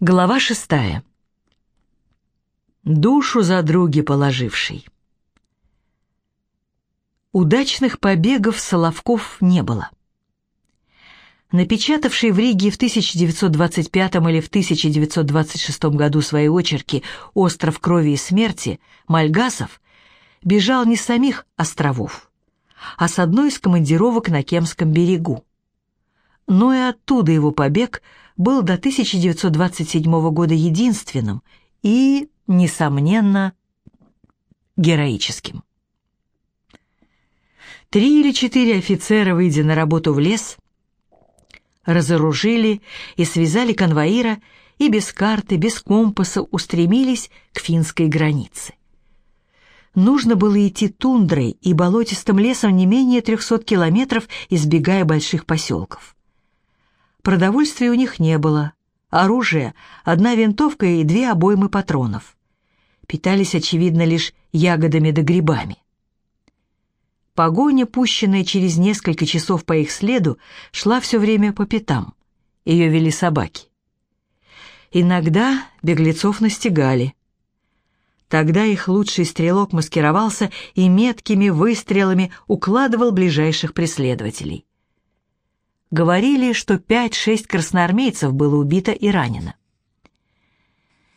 Глава шестая. Душу за други положивший. Удачных побегов Соловков не было. Напечатавший в Риге в 1925 или в 1926 году свои очерки «Остров крови и смерти» Мальгасов бежал не с самих островов, а с одной из командировок на Кемском берегу. Но и оттуда его побег – был до 1927 года единственным и, несомненно, героическим. Три или четыре офицера, выйдя на работу в лес, разоружили и связали конвоира и без карты, без компаса устремились к финской границе. Нужно было идти тундрой и болотистым лесом не менее 300 километров, избегая больших поселков. Продовольствия у них не было. Оружие — одна винтовка и две обоймы патронов. Питались, очевидно, лишь ягодами да грибами. Погоня, пущенная через несколько часов по их следу, шла все время по пятам. Ее вели собаки. Иногда беглецов настигали. Тогда их лучший стрелок маскировался и меткими выстрелами укладывал ближайших преследователей. Говорили, что 5-6 красноармейцев было убито и ранено.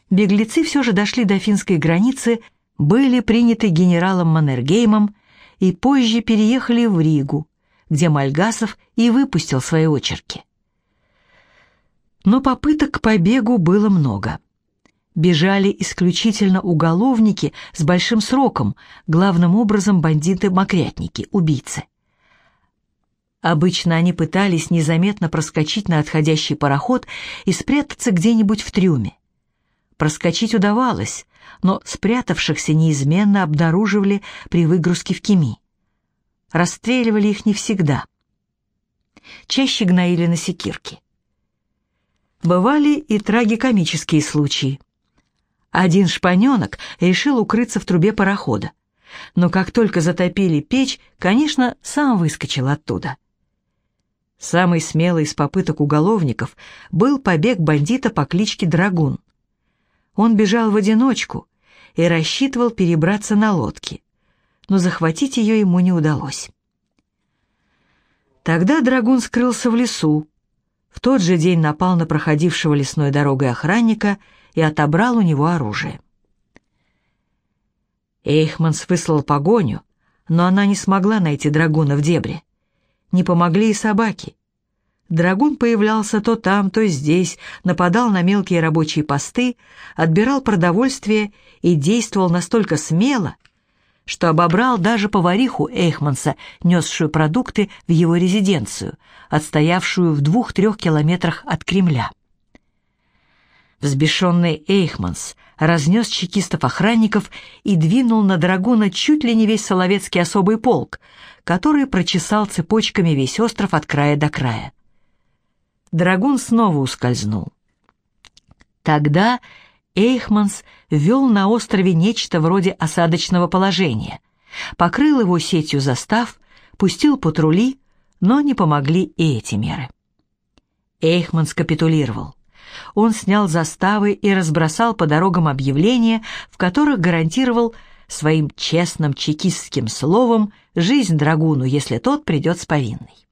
Беглецы все же дошли до финской границы, были приняты генералом Маннергеймом и позже переехали в Ригу, где Мальгасов и выпустил свои очерки. Но попыток к побегу было много. Бежали исключительно уголовники с большим сроком, главным образом бандиты-мокрятники, убийцы. Обычно они пытались незаметно проскочить на отходящий пароход и спрятаться где-нибудь в трюме. Проскочить удавалось, но спрятавшихся неизменно обнаруживали при выгрузке в Кеми. Расстреливали их не всегда. Чаще гноили на секирке. Бывали и трагикомические случаи. Один шпаненок решил укрыться в трубе парохода, но как только затопили печь, конечно, сам выскочил оттуда. Самый смелый из попыток уголовников был побег бандита по кличке Драгун. Он бежал в одиночку и рассчитывал перебраться на лодке, но захватить ее ему не удалось. Тогда Драгун скрылся в лесу, в тот же день напал на проходившего лесной дорогой охранника и отобрал у него оружие. Эйхманс выслал погоню, но она не смогла найти Драгуна в дебре не помогли и собаки. Драгун появлялся то там, то здесь, нападал на мелкие рабочие посты, отбирал продовольствие и действовал настолько смело, что обобрал даже повариху Эйхманса, несшую продукты в его резиденцию, отстоявшую в двух-трех километрах от Кремля. Взбешенный Эйхманс разнес чекистов-охранников и двинул на Драгуна чуть ли не весь Соловецкий особый полк, который прочесал цепочками весь остров от края до края. Драгун снова ускользнул. Тогда Эйхманс ввел на острове нечто вроде осадочного положения, покрыл его сетью застав, пустил патрули, но не помогли и эти меры. Эйхманс капитулировал. Он снял заставы и разбросал по дорогам объявления, в которых гарантировал своим честным чекистским словом жизнь драгуну, если тот придет с повинной.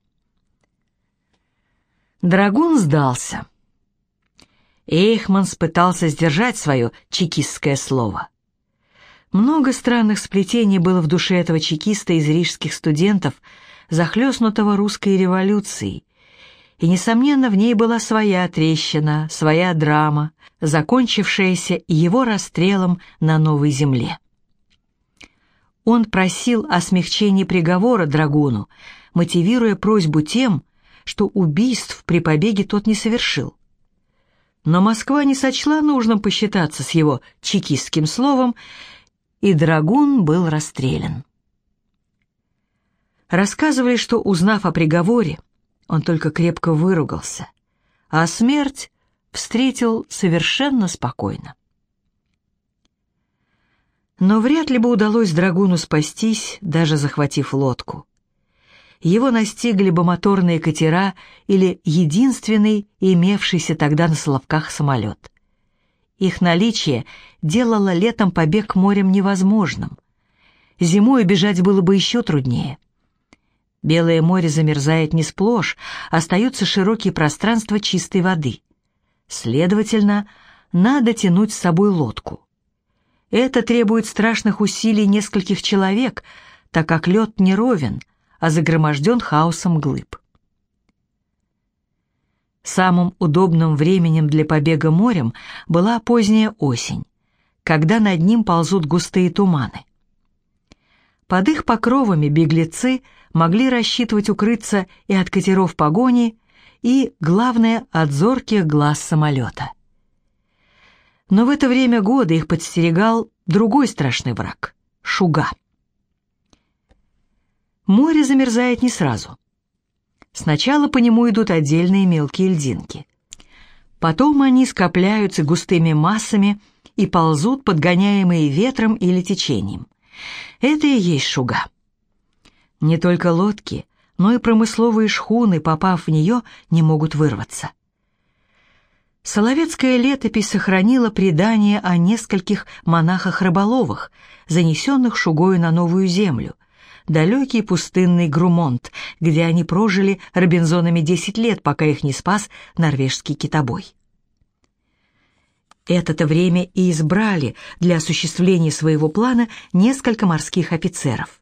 Драгун сдался. Эйхманс пытался сдержать свое чекистское слово. Много странных сплетений было в душе этого чекиста из рижских студентов, захлестнутого русской революцией, и, несомненно, в ней была своя трещина, своя драма, закончившаяся его расстрелом на новой земле. Он просил о смягчении приговора Драгуну, мотивируя просьбу тем, что убийств при побеге тот не совершил. Но Москва не сочла нужным посчитаться с его чекистским словом, и Драгун был расстрелян. Рассказывали, что, узнав о приговоре, он только крепко выругался, а смерть встретил совершенно спокойно. Но вряд ли бы удалось Драгуну спастись, даже захватив лодку. Его настигли бы моторные катера или единственный имевшийся тогда на Соловках самолет. Их наличие делало летом побег морем невозможным. Зимой бежать было бы еще труднее. Белое море замерзает не сплошь, остаются широкие пространства чистой воды. Следовательно, надо тянуть с собой лодку. Это требует страшных усилий нескольких человек, так как лед не ровен, а загроможден хаосом глыб. Самым удобным временем для побега морем была поздняя осень, когда над ним ползут густые туманы. Под их покровами беглецы могли рассчитывать укрыться и от катеров погони, и, главное, от зорких глаз самолета. Но в это время года их подстерегал другой страшный враг — шуга. Море замерзает не сразу. Сначала по нему идут отдельные мелкие льдинки. Потом они скопляются густыми массами и ползут, подгоняемые ветром или течением. Это и есть шуга. Не только лодки, но и промысловые шхуны, попав в нее, не могут вырваться. Соловецкая летопись сохранила предание о нескольких монахах-рыболовах, занесенных шугою на новую землю, далекий пустынный Грумонт, где они прожили Робинзонами 10 лет, пока их не спас норвежский китобой. Это-то время и избрали для осуществления своего плана несколько морских офицеров.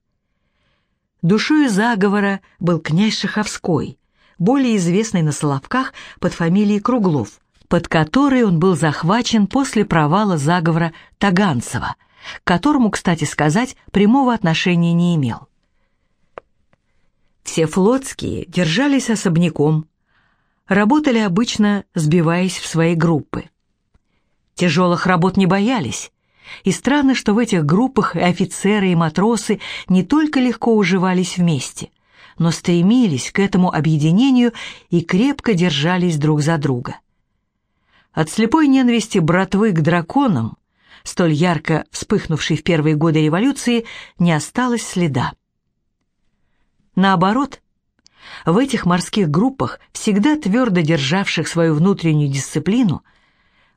Душою заговора был князь Шаховской, более известный на Соловках под фамилией Круглов, под которой он был захвачен после провала заговора Таганцева, к которому, кстати сказать, прямого отношения не имел. Все флотские держались особняком, работали обычно, сбиваясь в свои группы. Тяжелых работ не боялись, и странно, что в этих группах и офицеры, и матросы не только легко уживались вместе, но стремились к этому объединению и крепко держались друг за друга. От слепой ненависти братвы к драконам, столь ярко вспыхнувшей в первые годы революции, не осталось следа. Наоборот, в этих морских группах, всегда твердо державших свою внутреннюю дисциплину,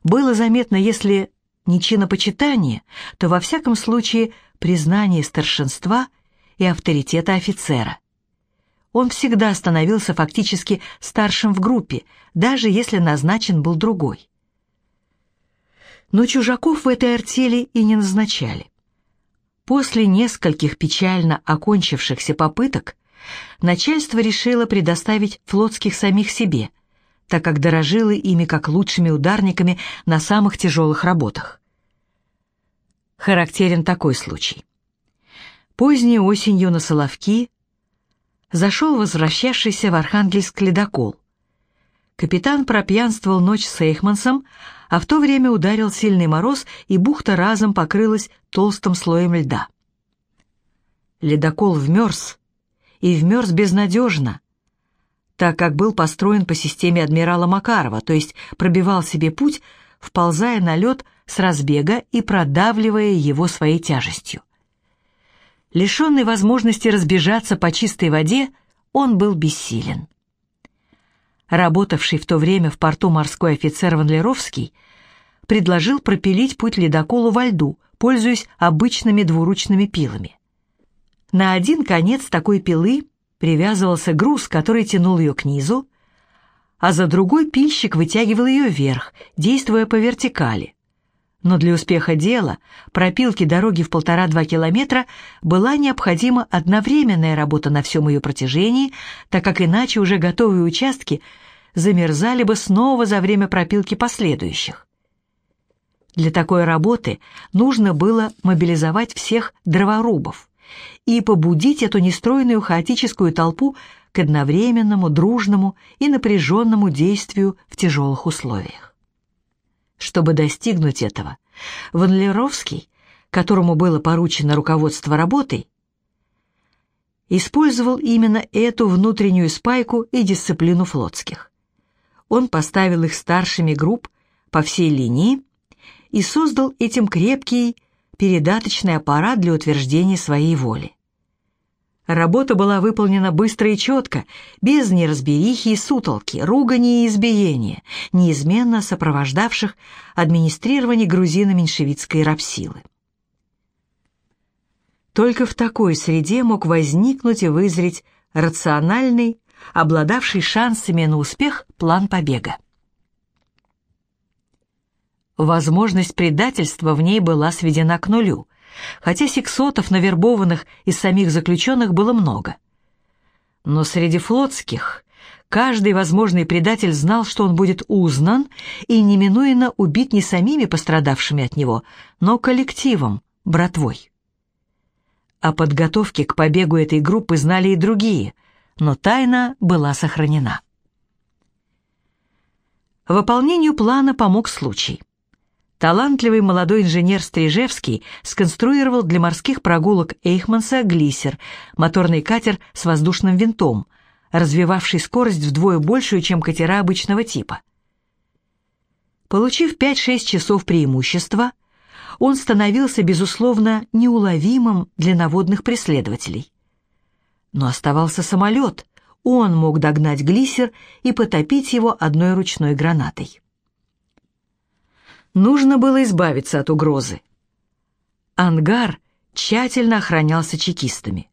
было заметно, если не чинопочитание, то во всяком случае признание старшинства и авторитета офицера. Он всегда становился фактически старшим в группе, даже если назначен был другой. Но чужаков в этой артели и не назначали. После нескольких печально окончившихся попыток начальство решило предоставить флотских самих себе, так как дорожило ими как лучшими ударниками на самых тяжелых работах. Характерен такой случай. Поздней осенью на Соловки зашел возвращавшийся в Архангельск ледокол. Капитан пропьянствовал ночь с Эйхмансом, а в то время ударил сильный мороз, и бухта разом покрылась толстым слоем льда. Ледокол вмерз, и вмерз безнадежно, так как был построен по системе адмирала Макарова, то есть пробивал себе путь, вползая на лед с разбега и продавливая его своей тяжестью. Лишенный возможности разбежаться по чистой воде, он был бессилен. Работавший в то время в порту морской офицер Ванлеровский предложил пропилить путь ледоколу во льду, пользуясь обычными двуручными пилами. На один конец такой пилы привязывался груз, который тянул ее к низу, а за другой пильщик вытягивал ее вверх, действуя по вертикали. Но для успеха дела, пропилки дороги в полтора-два километра, была необходима одновременная работа на всем ее протяжении, так как иначе уже готовые участки замерзали бы снова за время пропилки последующих. Для такой работы нужно было мобилизовать всех дроворубов и побудить эту нестройную хаотическую толпу к одновременному, дружному и напряженному действию в тяжелых условиях. Чтобы достигнуть этого, Ванлеровский, которому было поручено руководство работой, использовал именно эту внутреннюю спайку и дисциплину флотских. Он поставил их старшими групп по всей линии и создал этим крепкий передаточный аппарат для утверждения своей воли. Работа была выполнена быстро и четко, без неразберихи и сутолки, ругани и избиения, неизменно сопровождавших администрирование грузино-меньшевистской рабсилы. Только в такой среде мог возникнуть и вызреть рациональный, обладавший шансами на успех план побега. Возможность предательства в ней была сведена к нулю, хотя сексотов, навербованных из самих заключенных, было много. Но среди флотских каждый возможный предатель знал, что он будет узнан и неминуемо убит не самими пострадавшими от него, но коллективом, братвой. О подготовке к побегу этой группы знали и другие, но тайна была сохранена. Выполнению плана помог случай. Талантливый молодой инженер Стрижевский сконструировал для морских прогулок Эйхманса глиссер, моторный катер с воздушным винтом, развивавший скорость вдвое большую, чем катера обычного типа. Получив 5-6 часов преимущества, он становился, безусловно, неуловимым для наводных преследователей. Но оставался самолет, он мог догнать глиссер и потопить его одной ручной гранатой. Нужно было избавиться от угрозы. Ангар тщательно охранялся чекистами.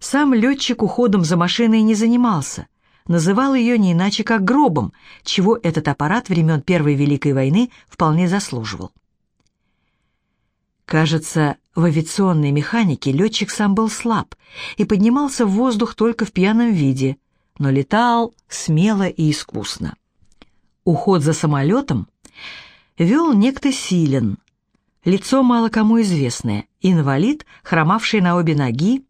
Сам летчик уходом за машиной не занимался, называл ее не иначе как гробом, чего этот аппарат времен Первой Великой войны вполне заслуживал. Кажется, в авиационной механике летчик сам был слаб и поднимался в воздух только в пьяном виде, но летал смело и искусно. Уход за самолетом вел некто Силен, лицо мало кому известное, инвалид, хромавший на обе ноги,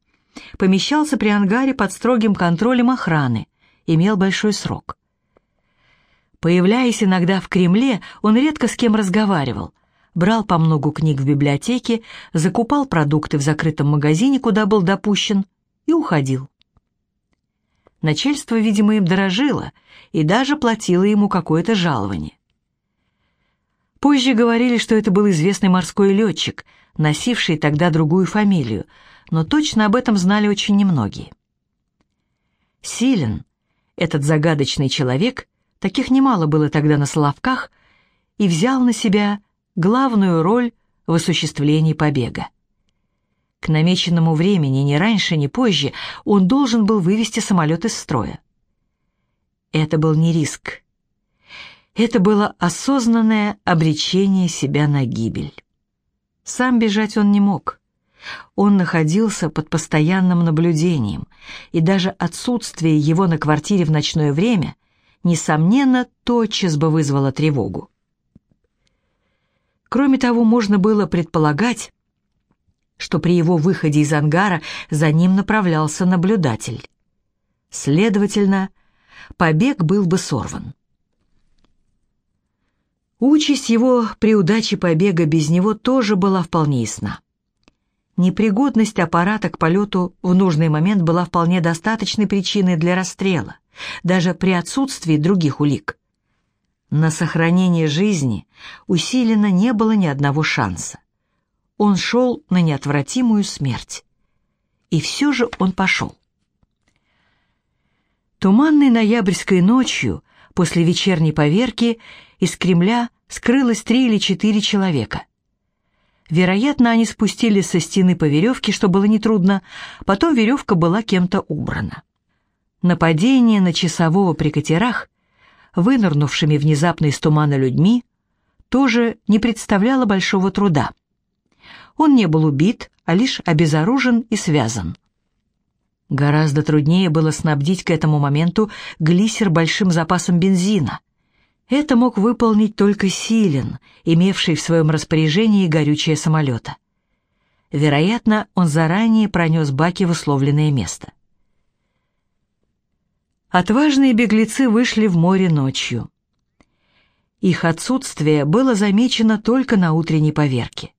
помещался при ангаре под строгим контролем охраны, имел большой срок. Появляясь иногда в Кремле, он редко с кем разговаривал, брал по многу книг в библиотеке, закупал продукты в закрытом магазине, куда был допущен, и уходил. Начальство, видимо, им дорожило и даже платило ему какое-то жалование. Позже говорили, что это был известный морской летчик, носивший тогда другую фамилию, но точно об этом знали очень немногие. Силен, этот загадочный человек, таких немало было тогда на Соловках, и взял на себя главную роль в осуществлении побега. К намеченному времени, ни раньше, ни позже, он должен был вывести самолет из строя. Это был не риск, это было осознанное обречение себя на гибель. Сам бежать он не мог. Он находился под постоянным наблюдением, и даже отсутствие его на квартире в ночное время, несомненно, тотчас бы вызвало тревогу. Кроме того, можно было предполагать, что при его выходе из ангара за ним направлялся наблюдатель. Следовательно, побег был бы сорван. Участь его при удаче побега без него тоже была вполне ясна. Непригодность аппарата к полету в нужный момент была вполне достаточной причиной для расстрела, даже при отсутствии других улик. На сохранение жизни усиленно не было ни одного шанса. Он шел на неотвратимую смерть. И все же он пошел. Туманной ноябрьской ночью, после вечерней поверки, из Кремля скрылось три или четыре человека. Вероятно, они спустились со стены по веревке, что было нетрудно, потом веревка была кем-то убрана. Нападение на часового при катерах, вынырнувшими внезапно из тумана людьми, тоже не представляло большого труда. Он не был убит, а лишь обезоружен и связан. Гораздо труднее было снабдить к этому моменту глиссер большим запасом бензина — это мог выполнить только Силен, имевший в своем распоряжении горючее самолета. Вероятно, он заранее пронес баки в условленное место. Отважные беглецы вышли в море ночью. Их отсутствие было замечено только на утренней поверке.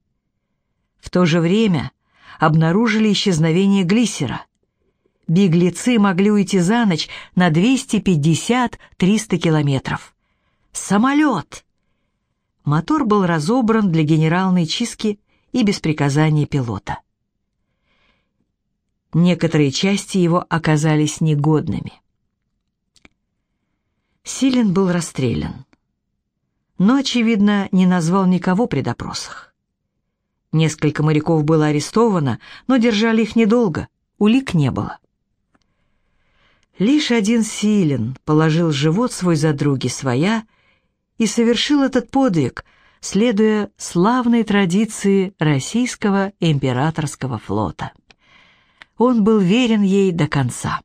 В то же время обнаружили исчезновение глиссера. Беглецы могли уйти за ночь на 250-300 километров. Самолет!» Мотор был разобран для генеральной чистки и без приказания пилота. некоторые части его оказались негодными. Силен был расстрелян, но, очевидно, не назвал никого при допросах. Несколько моряков было арестовано, но держали их недолго, улик не было. Лишь один Силен положил живот свой за други своя и совершил этот подвиг, следуя славной традиции российского императорского флота. Он был верен ей до конца.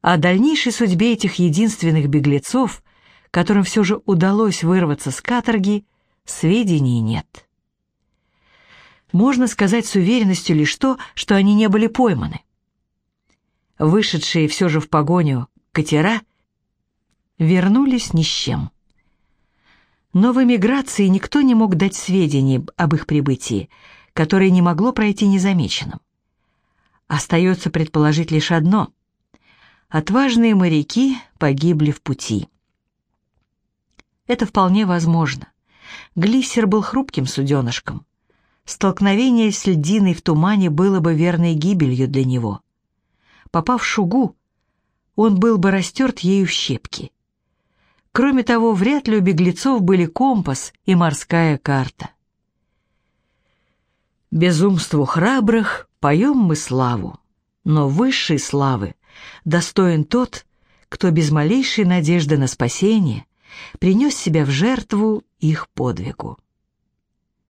О дальнейшей судьбе этих единственных беглецов, которым все же удалось вырваться с каторги, сведений нет. Можно сказать с уверенностью лишь то, что они не были пойманы. Вышедшие все же в погоню катера вернулись ни с чем. Но в эмиграции никто не мог дать сведений об их прибытии, которое не могло пройти незамеченным. Остается предположить лишь одно — Отважные моряки погибли в пути. Это вполне возможно. Глиссер был хрупким суденышком. Столкновение с льдиной в тумане было бы верной гибелью для него. Попав в шугу, он был бы растерт ею в щепки. Кроме того, вряд ли у беглецов были компас и морская карта. Безумству храбрых поем мы славу, но высшей славы достоин тот, кто без малейшей надежды на спасение принес себя в жертву их подвигу.